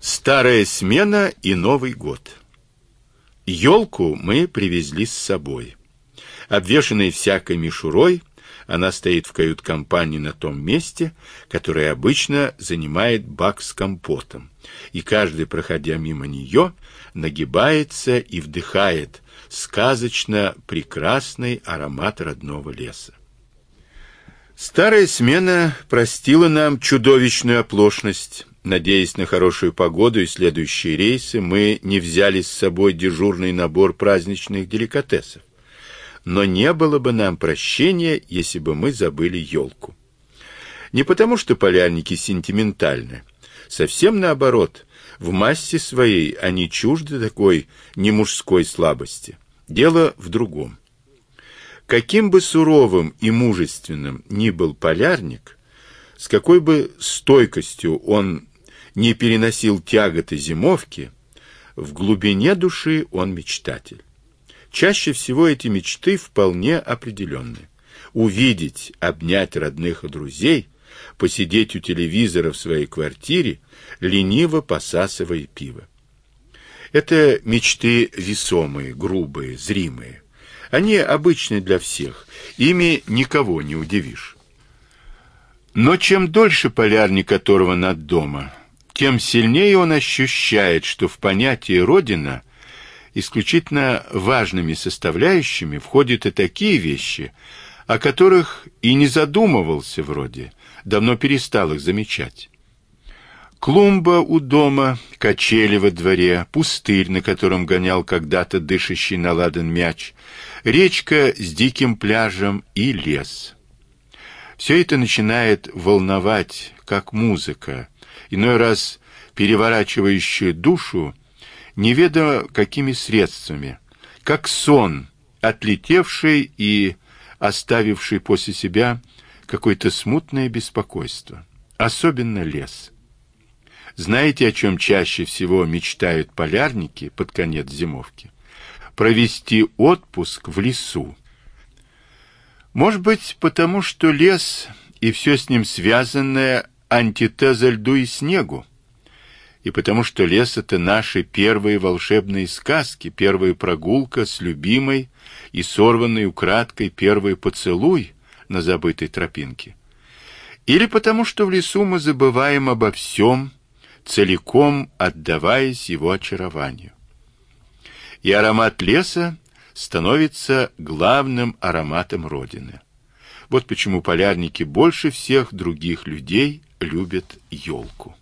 Старая смена и Новый год. Елку мы привезли с собой. Обвешанная всякой мишурой, она стоит в кают-компании на том месте, которое обычно занимает бак с компотом, и каждый, проходя мимо нее, нагибается и вдыхает сказочно прекрасный аромат родного леса. Старая смена простила нам чудовищную оплошность. Надеясь на хорошую погоду и следующие рейсы, мы не взяли с собой дежурный набор праздничных деликатесов. Но не было бы нам прощения, если бы мы забыли елку. Не потому, что полярники сентиментальны. Совсем наоборот. В массе своей они чужды такой немужской слабости. Дело в другом. Каким бы суровым и мужественным ни был полярник, с какой бы стойкостью он не переносил тяготы зимовки, в глубине души он мечтатель. Чаще всего эти мечты вполне определенны. Увидеть, обнять родных и друзей, посидеть у телевизора в своей квартире, лениво посасывая пиво. Это мечты весомые, грубые, зримые. Они обычны для всех, ими никого не удивишь. Но чем дольше полярник оторван от дома, тем сильнее он ощущает, что в понятие «родина» исключительно важными составляющими входят и такие вещи, о которых и не задумывался вроде, давно перестал их замечать. Клумба у дома, качели во дворе, пустырь, на котором гонял когда-то дышащий на ладан мяч, речка с диким пляжем и лес. Все это начинает волновать, как музыка, иной раз переворачивающая душу неведомо какими средствами, как сон, отлетевший и оставивший после себя какое-то смутное беспокойство, особенно лес. Знаете, о чем чаще всего мечтают полярники под конец зимовки? Провести отпуск в лесу. Может быть, потому что лес и все с ним связанное антитеза льду и снегу, и потому что лес это наши первые волшебные сказки, первая прогулка с любимой и сорванный украдкой первый поцелуй на забытой тропинке. Или потому что в лесу мы забываем обо всем, целиком отдаваясь его очарованию. И аромат леса становится главным ароматом Родины. Вот почему полярники больше всех других людей любят елку.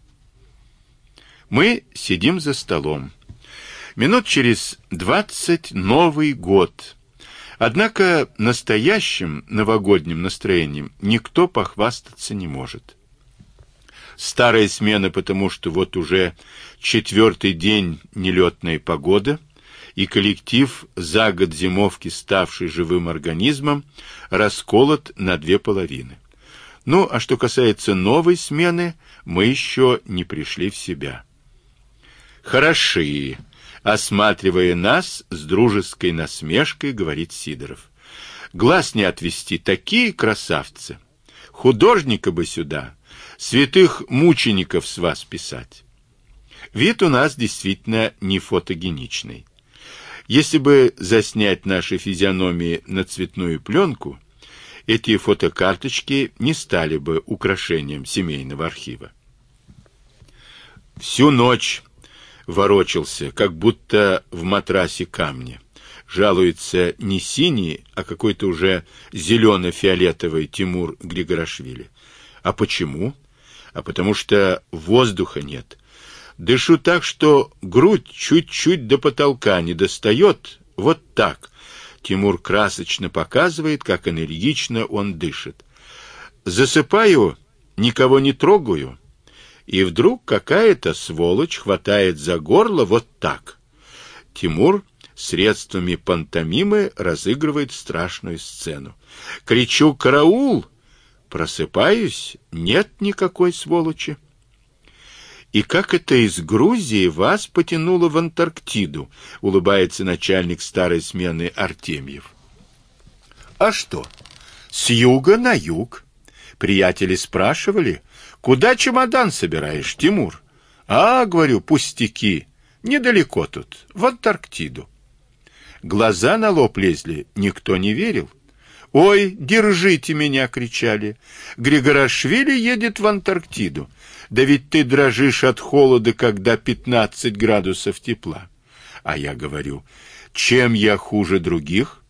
Мы сидим за столом. Минут через двадцать Новый год. Однако настоящим новогодним настроением никто похвастаться не может. Старая смена, потому что вот уже четвертый день нелетная погода, и коллектив, за год зимовки ставший живым организмом, расколот на две половины. Ну, а что касается новой смены, мы еще не пришли в себя. Хороши, осматривая нас с дружеской насмешкой, говорит Сидоров. Глаз не отвести, такие красавцы. Художника бы сюда, святых мучеников с вас писать. Вид у нас действительно не фотогеничный. Если бы заснять наши физиономии на цветную пленку, эти фотокарточки не стали бы украшением семейного архива. Всю ночь ворочался, как будто в матрасе камни. Жалуется не синий, а какой-то уже зелено-фиолетовый Тимур Григорашвили. А почему? А потому что воздуха нет. Дышу так, что грудь чуть-чуть до потолка не достает. Вот так. Тимур красочно показывает, как энергично он дышит. Засыпаю, никого не трогаю и вдруг какая-то сволочь хватает за горло вот так. Тимур средствами пантомимы разыгрывает страшную сцену. Кричу «Караул!» Просыпаюсь, нет никакой сволочи. И как это из Грузии вас потянуло в Антарктиду, улыбается начальник старой смены Артемьев. А что? С юга на юг. Приятели спрашивали, Куда чемодан собираешь, Тимур? А, говорю, пустяки. Недалеко тут, в Антарктиду. Глаза на лоб лезли, никто не верил. «Ой, держите меня!» — кричали. «Григорашвили едет в Антарктиду. Да ведь ты дрожишь от холода, когда пятнадцать градусов тепла». А я говорю, чем я хуже других?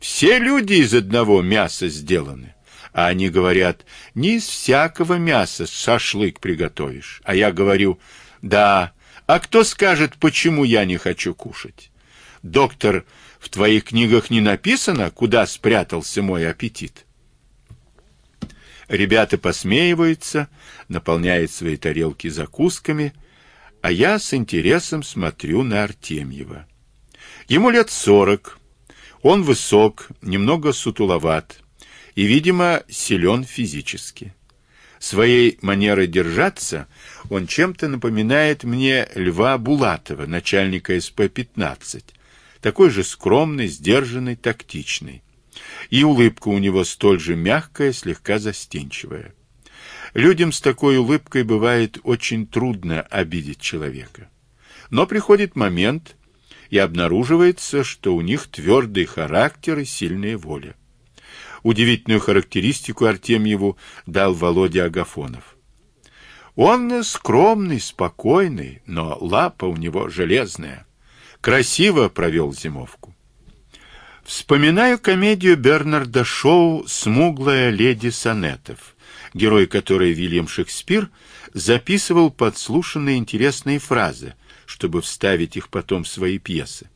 Все люди из одного мяса сделаны. А они говорят, не из всякого мяса шашлык приготовишь. А я говорю, да, а кто скажет, почему я не хочу кушать? Доктор в твоих книгах не написано, куда спрятался мой аппетит. Ребята посмеиваются, наполняют свои тарелки закусками, а я с интересом смотрю на Артемьева. Ему лет сорок, он высок, немного сутуловат и, видимо, силен физически. Своей манерой держаться он чем-то напоминает мне Льва Булатова, начальника СП-15, такой же скромный, сдержанный, тактичный. И улыбка у него столь же мягкая, слегка застенчивая. Людям с такой улыбкой бывает очень трудно обидеть человека. Но приходит момент, и обнаруживается, что у них твердый характер и сильная воля. Удивительную характеристику Артемьеву дал Володя Агафонов. Он скромный, спокойный, но лапа у него железная красиво провел зимовку. Вспоминаю комедию Бернарда Шоу «Смуглая леди сонетов», герой которой Вильям Шекспир записывал подслушанные интересные фразы, чтобы вставить их потом в свои пьесы.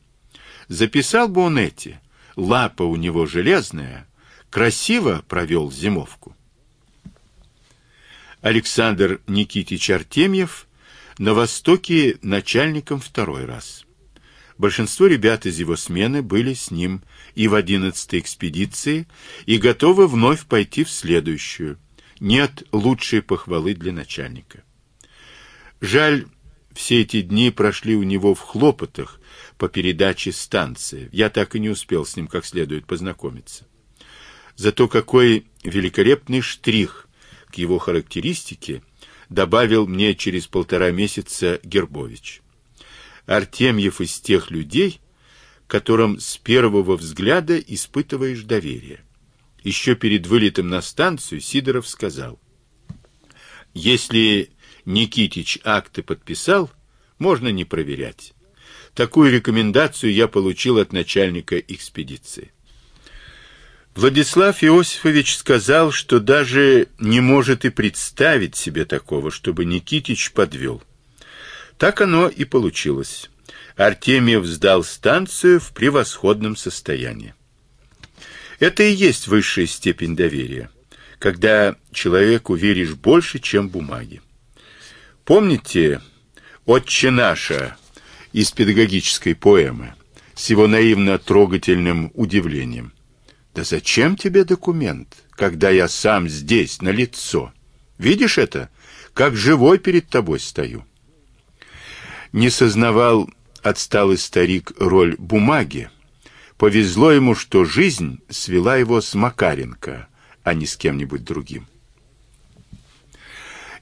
Записал бы он эти, лапа у него железная, красиво провел зимовку. Александр Никитич Артемьев на Востоке начальником второй раз. Большинство ребят из его смены были с ним и в одиннадцатой экспедиции, и готовы вновь пойти в следующую. Нет лучшей похвалы для начальника. Жаль, все эти дни прошли у него в хлопотах по передаче станции. Я так и не успел с ним как следует познакомиться. Зато какой великолепный штрих к его характеристике добавил мне через полтора месяца Гербович. Артемьев из тех людей, которым с первого взгляда испытываешь доверие. Еще перед вылетом на станцию Сидоров сказал: "Если Никитич акты подписал, можно не проверять. Такую рекомендацию я получил от начальника экспедиции. Владислав Иосифович сказал, что даже не может и представить себе такого, чтобы Никитич подвел. Так оно и получилось. Артемьев сдал станцию в превосходном состоянии. Это и есть высшая степень доверия, когда человеку веришь больше, чем бумаге. Помните «Отче наша» из педагогической поэмы с его наивно-трогательным удивлением? «Да зачем тебе документ, когда я сам здесь, на лицо? Видишь это? Как живой перед тобой стою» не сознавал отсталый старик роль бумаги. Повезло ему, что жизнь свела его с Макаренко, а не с кем-нибудь другим.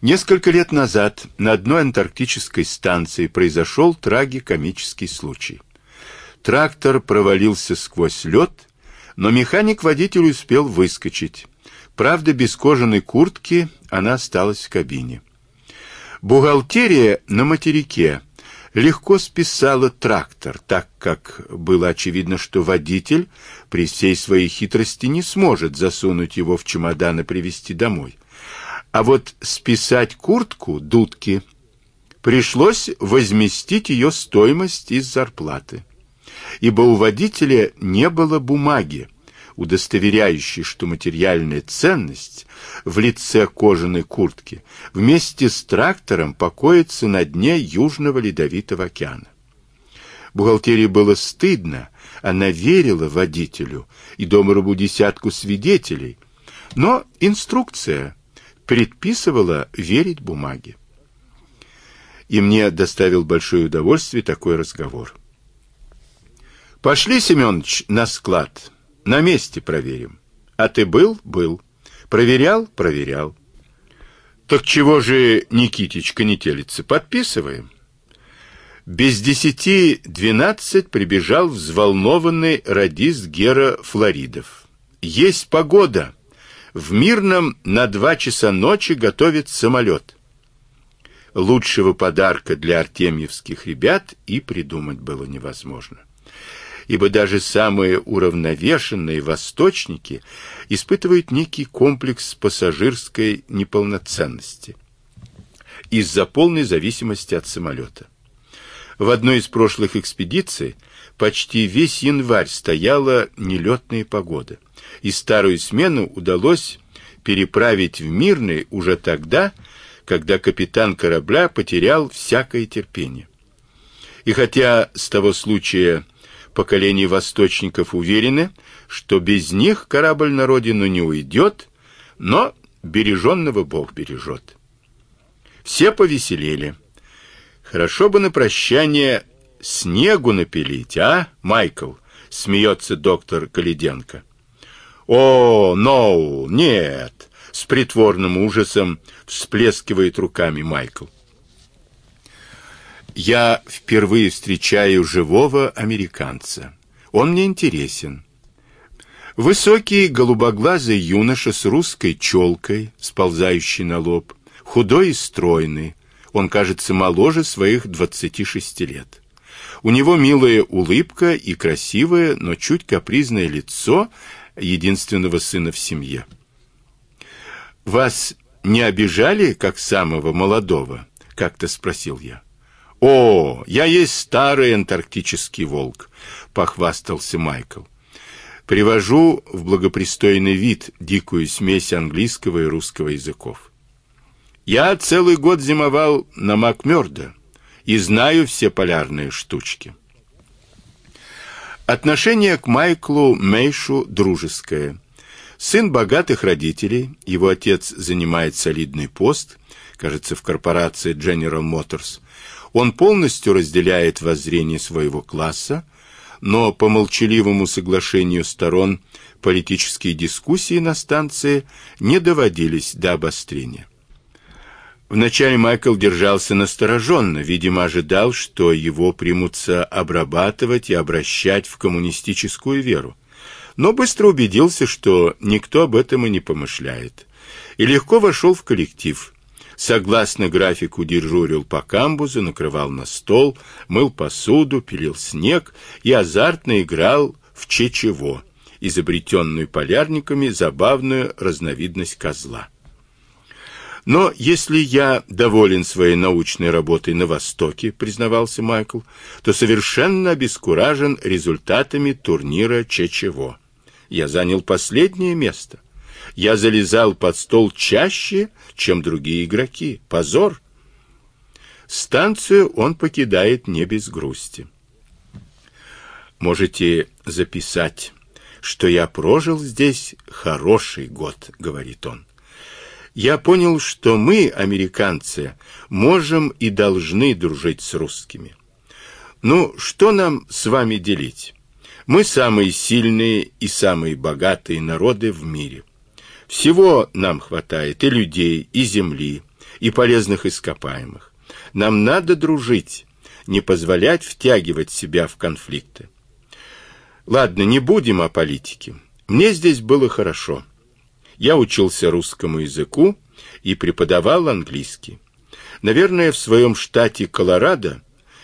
Несколько лет назад на одной антарктической станции произошел трагикомический случай. Трактор провалился сквозь лед, но механик-водитель успел выскочить. Правда, без кожаной куртки она осталась в кабине. Бухгалтерия на материке – легко списала трактор, так как было очевидно, что водитель при всей своей хитрости не сможет засунуть его в чемодан и привезти домой. А вот списать куртку дудки пришлось возместить ее стоимость из зарплаты, ибо у водителя не было бумаги, удостоверяющий, что материальная ценность в лице кожаной куртки вместе с трактором покоится на дне Южного Ледовитого океана. Бухгалтерии было стыдно, она верила водителю и доморубу десятку свидетелей, но инструкция предписывала верить бумаге. И мне доставил большое удовольствие такой разговор. Пошли, Семенович, на склад. На месте проверим. А ты был? Был. Проверял? Проверял. Так чего же Никитичка не телится? Подписываем. Без десяти двенадцать прибежал взволнованный радист Гера Флоридов. Есть погода. В Мирном на два часа ночи готовит самолет. Лучшего подарка для артемьевских ребят и придумать было невозможно. Ибо даже самые уравновешенные восточники испытывают некий комплекс пассажирской неполноценности из-за полной зависимости от самолета. В одной из прошлых экспедиций почти весь январь стояла нелетная погода, и старую смену удалось переправить в Мирный уже тогда, когда капитан корабля потерял всякое терпение. И хотя с того случая поколение восточников уверены, что без них корабль на родину не уйдет, но береженного Бог бережет. Все повеселели. Хорошо бы на прощание снегу напилить, а, Майкл? Смеется доктор Калиденко. О, ноу, нет, с притворным ужасом всплескивает руками Майкл. Я впервые встречаю живого американца. Он мне интересен. Высокий голубоглазый юноша с русской челкой, сползающей на лоб, худой и стройный, он кажется моложе своих 26 лет. У него милая улыбка и красивое, но чуть капризное лицо единственного сына в семье. Вас не обижали, как самого молодого? как-то спросил я. О, я есть старый антарктический волк, похвастался Майкл. Привожу в благопристойный вид дикую смесь английского и русского языков. Я целый год зимовал на Макмёрдо и знаю все полярные штучки. Отношение к Майклу Мейшу дружеское. Сын богатых родителей, его отец занимает солидный пост, кажется, в корпорации General Motors. Он полностью разделяет воззрение своего класса, но по молчаливому соглашению сторон политические дискуссии на станции не доводились до обострения. Вначале Майкл держался настороженно, видимо, ожидал, что его примутся обрабатывать и обращать в коммунистическую веру. Но быстро убедился, что никто об этом и не помышляет. И легко вошел в коллектив. Согласно графику дежурил по камбузу, накрывал на стол, мыл посуду, пилил снег и азартно играл в чечево, изобретенную полярниками забавную разновидность козла. Но если я доволен своей научной работой на Востоке, признавался Майкл, то совершенно обескуражен результатами турнира Чечево. Я занял последнее место. Я залезал под стол чаще, чем другие игроки. Позор. Станцию он покидает не без грусти. Можете записать, что я прожил здесь хороший год, говорит он я понял, что мы, американцы, можем и должны дружить с русскими. Ну, что нам с вами делить? Мы самые сильные и самые богатые народы в мире. Всего нам хватает и людей, и земли, и полезных ископаемых. Нам надо дружить, не позволять втягивать себя в конфликты. Ладно, не будем о политике. Мне здесь было хорошо. Я учился русскому языку и преподавал английский. Наверное, в своем штате Колорадо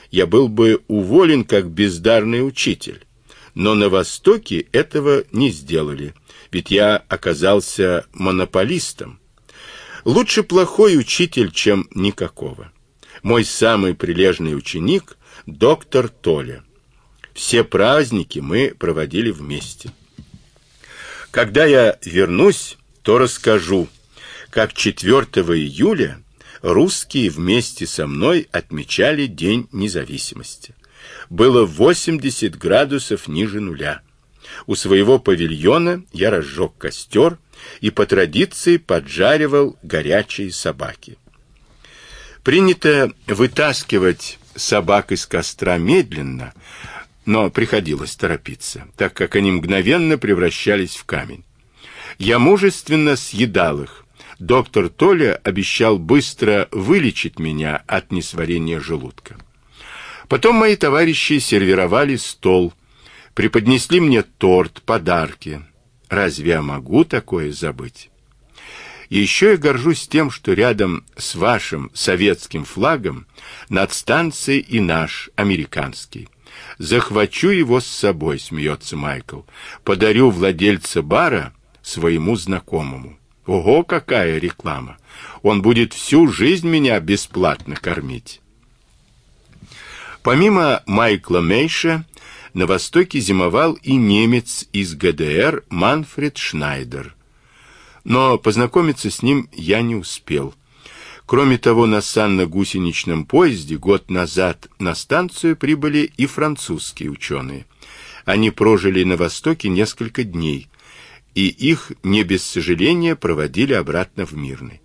я был бы уволен как бездарный учитель. Но на Востоке этого не сделали, ведь я оказался монополистом. Лучше плохой учитель, чем никакого. Мой самый прилежный ученик доктор Толя. Все праздники мы проводили вместе. Когда я вернусь, то расскажу, как 4 июля русские вместе со мной отмечали День независимости. Было 80 градусов ниже нуля. У своего павильона я разжег костер и по традиции поджаривал горячие собаки. Принято вытаскивать собак из костра медленно, но приходилось торопиться, так как они мгновенно превращались в камень. Я мужественно съедал их, доктор Толя обещал быстро вылечить меня от несварения желудка. Потом мои товарищи сервировали стол, преподнесли мне торт, подарки. Разве я могу такое забыть? еще я горжусь тем, что рядом с вашим советским флагом над станцией и наш американский. Захвачу его с собой, смеется Майкл. Подарю владельца бара своему знакомому. Ого, какая реклама! Он будет всю жизнь меня бесплатно кормить. Помимо Майкла Мейша, на востоке зимовал и немец из ГДР Манфред Шнайдер. Но познакомиться с ним я не успел. Кроме того, на санно-гусеничном поезде год назад на станцию прибыли и французские ученые. Они прожили на востоке несколько дней, и их не без сожаления проводили обратно в Мирный.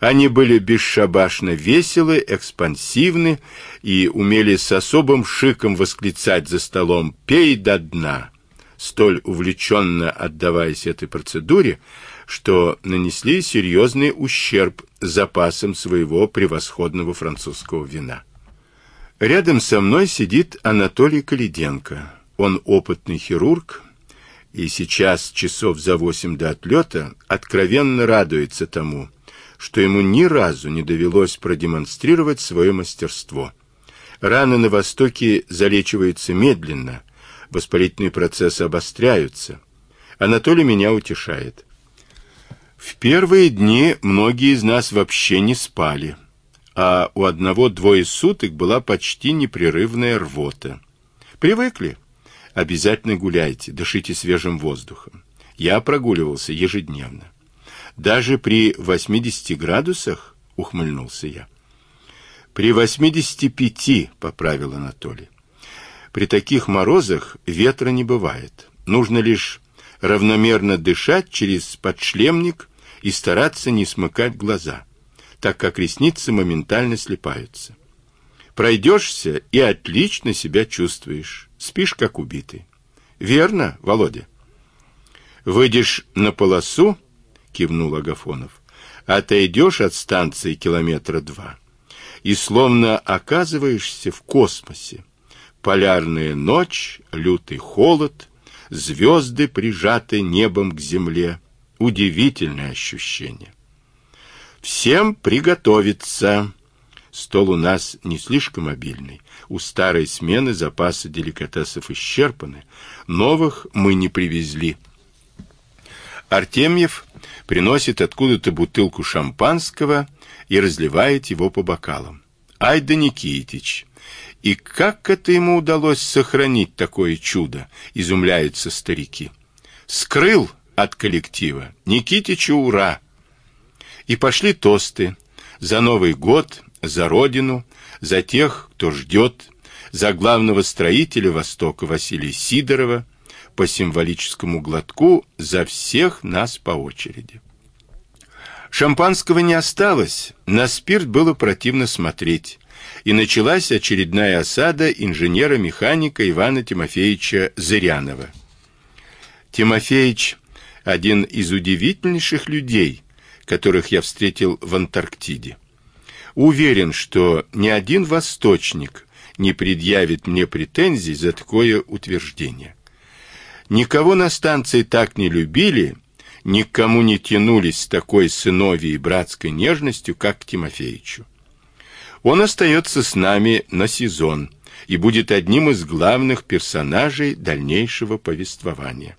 Они были бесшабашно веселы, экспансивны и умели с особым шиком восклицать за столом «пей до дна», столь увлеченно отдаваясь этой процедуре, что нанесли серьезный ущерб запасам своего превосходного французского вина. Рядом со мной сидит Анатолий Калиденко. Он опытный хирург, и сейчас, часов за восемь до отлета, откровенно радуется тому, что ему ни разу не довелось продемонстрировать свое мастерство. Раны на востоке залечиваются медленно, воспалительные процессы обостряются. Анатолий меня утешает. В первые дни многие из нас вообще не спали, а у одного двое суток была почти непрерывная рвота. Привыкли? Обязательно гуляйте, дышите свежим воздухом. Я прогуливался ежедневно. Даже при 80 градусах, ухмыльнулся я. При 85, поправил Анатолий. При таких морозах ветра не бывает. Нужно лишь равномерно дышать через подшлемник и стараться не смыкать глаза, так как ресницы моментально слипаются. Пройдешься и отлично себя чувствуешь, спишь как убитый. Верно, Володя? Выйдешь на полосу, кивнул Агафонов, отойдешь от станции километра два и словно оказываешься в космосе. Полярная ночь, лютый холод, звезды прижаты небом к земле. Удивительное ощущение. Всем приготовиться. Стол у нас не слишком обильный. У старой смены запасы деликатесов исчерпаны. Новых мы не привезли. Артемьев приносит откуда-то бутылку шампанского и разливает его по бокалам. Ай да Никитич! И как это ему удалось сохранить такое чудо, изумляются старики. Скрыл от коллектива. Никитичу ура! И пошли тосты за Новый год, за Родину, за тех, кто ждет, за главного строителя Востока Василия Сидорова, по символическому глотку за всех нас по очереди. Шампанского не осталось, на спирт было противно смотреть, и началась очередная осада инженера-механика Ивана Тимофеевича Зырянова. Тимофеевич один из удивительнейших людей, которых я встретил в Антарктиде. Уверен, что ни один восточник не предъявит мне претензий за такое утверждение. Никого на станции так не любили, никому не тянулись с такой сыновьей и братской нежностью, как к Тимофеичу. Он остается с нами на сезон и будет одним из главных персонажей дальнейшего повествования.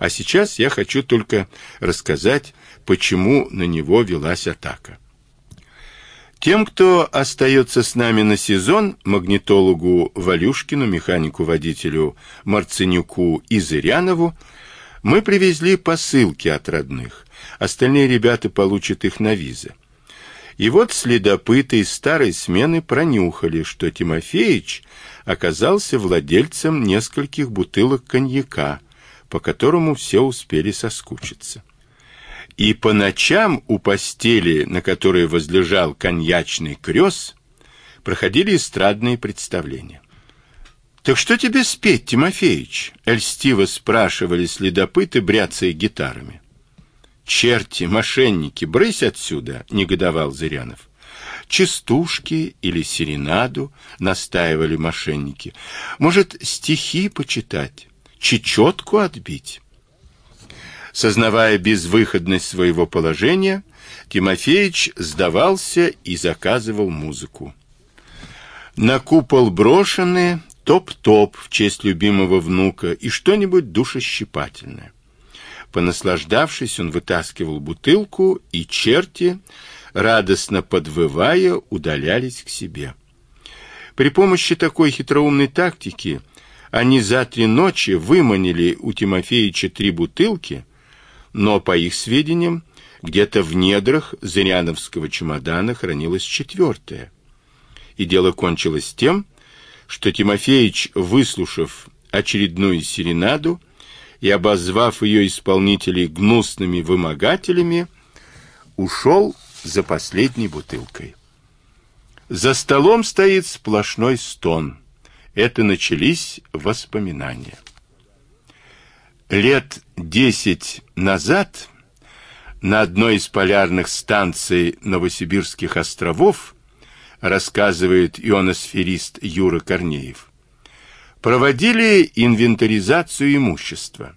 А сейчас я хочу только рассказать, почему на него велась атака. Тем, кто остается с нами на сезон, магнитологу Валюшкину, механику-водителю Марценюку и Зырянову, мы привезли посылки от родных. Остальные ребята получат их на визы. И вот следопыты из старой смены пронюхали, что Тимофеич оказался владельцем нескольких бутылок коньяка – по которому все успели соскучиться. И по ночам у постели, на которой возлежал коньячный крёс, проходили эстрадные представления. «Так что тебе спеть, Тимофеич?» — эльстиво спрашивали следопыты, бряцая гитарами. Черти, мошенники, брысь отсюда, негодовал Зырянов. Частушки или серенаду, настаивали мошенники. Может, стихи почитать, чечетку отбить? Сознавая безвыходность своего положения, Тимофеич сдавался и заказывал музыку. На купол брошены топ-топ в честь любимого внука и что-нибудь душещипательное. Понаслаждавшись, он вытаскивал бутылку, и черти, радостно подвывая, удалялись к себе. При помощи такой хитроумной тактики они за три ночи выманили у Тимофеича три бутылки, но, по их сведениям, где-то в недрах зыряновского чемодана хранилась четвертая. И дело кончилось тем, что Тимофеич, выслушав очередную серенаду и обозвав ее исполнителей гнусными вымогателями, ушел за последней бутылкой. За столом стоит сплошной стон. Это начались воспоминания. Лет десять назад на одной из полярных станций Новосибирских островов, рассказывает ионосферист Юра Корнеев, проводили инвентаризацию имущества,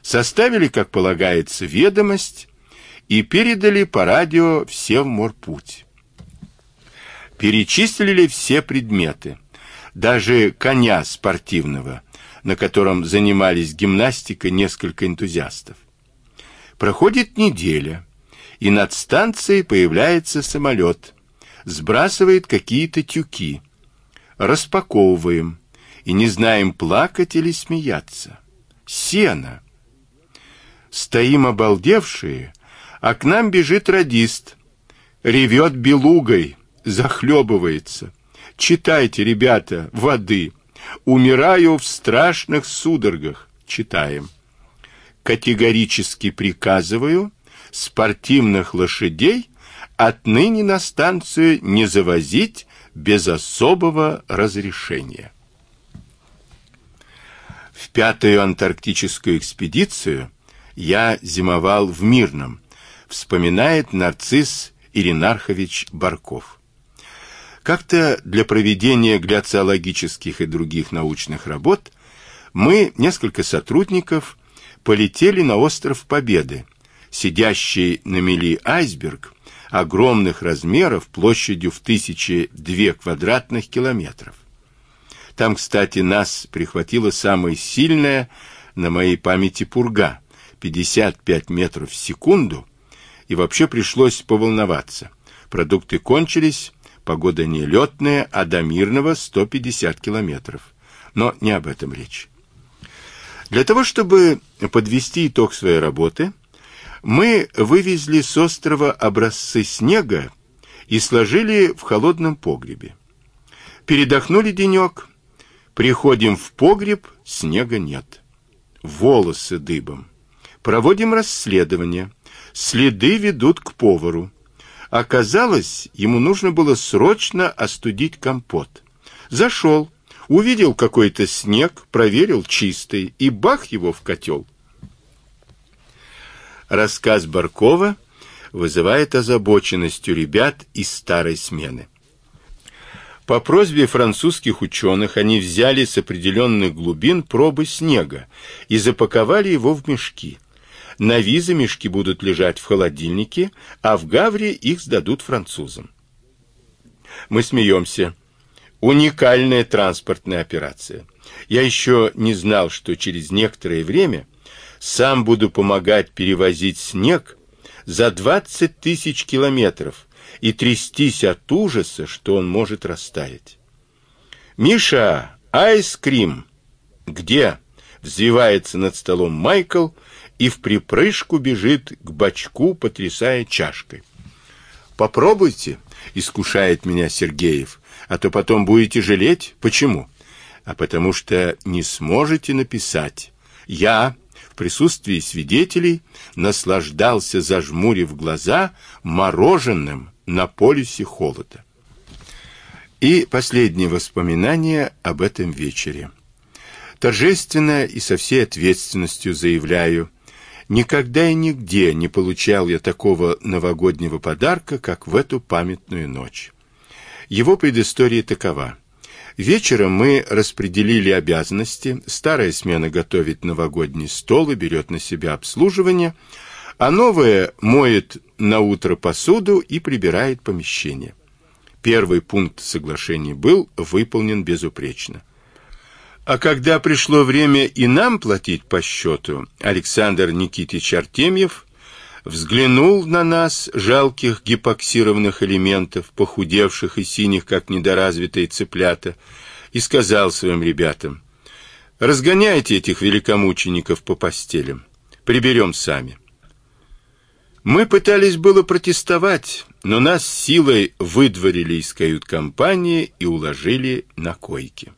составили, как полагается, ведомость и передали по радио все в морпуть. Перечислили все предметы, даже коня спортивного, на котором занимались гимнастикой несколько энтузиастов. Проходит неделя, и над станцией появляется самолет, сбрасывает какие-то тюки. Распаковываем и не знаем, плакать или смеяться. Сено. Стоим обалдевшие, а к нам бежит радист. Ревет белугой, захлебывается. Читайте, ребята, воды. Умираю в страшных судорогах. Читаем категорически приказываю спортивных лошадей отныне на станцию не завозить без особого разрешения. В пятую антарктическую экспедицию я зимовал в Мирном, вспоминает нарцисс Иринархович Барков. Как-то для проведения гляциологических и других научных работ мы, несколько сотрудников, полетели на остров Победы, сидящий на мели айсберг огромных размеров площадью в тысячи две квадратных километров. Там, кстати, нас прихватила самая сильная на моей памяти пурга 55 метров в секунду, и вообще пришлось поволноваться. Продукты кончились, погода нелетная, а до Мирного 150 километров. Но не об этом речь. Для того, чтобы подвести итог своей работы, мы вывезли с острова образцы снега и сложили в холодном погребе. Передохнули денек, приходим в погреб, снега нет. Волосы дыбом. Проводим расследование. Следы ведут к повару. Оказалось, ему нужно было срочно остудить компот. Зашел, Увидел какой-то снег, проверил чистый и бах его в котел. Рассказ Баркова вызывает озабоченность у ребят из старой смены. По просьбе французских ученых они взяли с определенных глубин пробы снега и запаковали его в мешки. На визы мешки будут лежать в холодильнике, а в Гавре их сдадут французам. Мы смеемся. Уникальная транспортная операция. Я еще не знал, что через некоторое время сам буду помогать перевозить снег за 20 тысяч километров и трястись от ужаса, что он может растаять. «Миша, айскрим!» «Где?» — взвивается над столом Майкл и в припрыжку бежит к бачку, потрясая чашкой. «Попробуйте», — искушает меня Сергеев, а то потом будете жалеть. Почему? А потому что не сможете написать. Я в присутствии свидетелей наслаждался, зажмурив глаза, мороженым на полюсе холода. И последнее воспоминание об этом вечере. Торжественно и со всей ответственностью заявляю, Никогда и нигде не получал я такого новогоднего подарка, как в эту памятную ночь. Его предыстория такова. Вечером мы распределили обязанности. Старая смена готовит новогодний стол и берет на себя обслуживание, а новая моет на утро посуду и прибирает помещение. Первый пункт соглашения был выполнен безупречно. А когда пришло время и нам платить по счету, Александр Никитич Артемьев взглянул на нас, жалких гипоксированных элементов, похудевших и синих, как недоразвитые цыплята, и сказал своим ребятам, «Разгоняйте этих великомучеников по постелям, приберем сами». Мы пытались было протестовать, но нас силой выдворили из кают-компании и уложили на койки.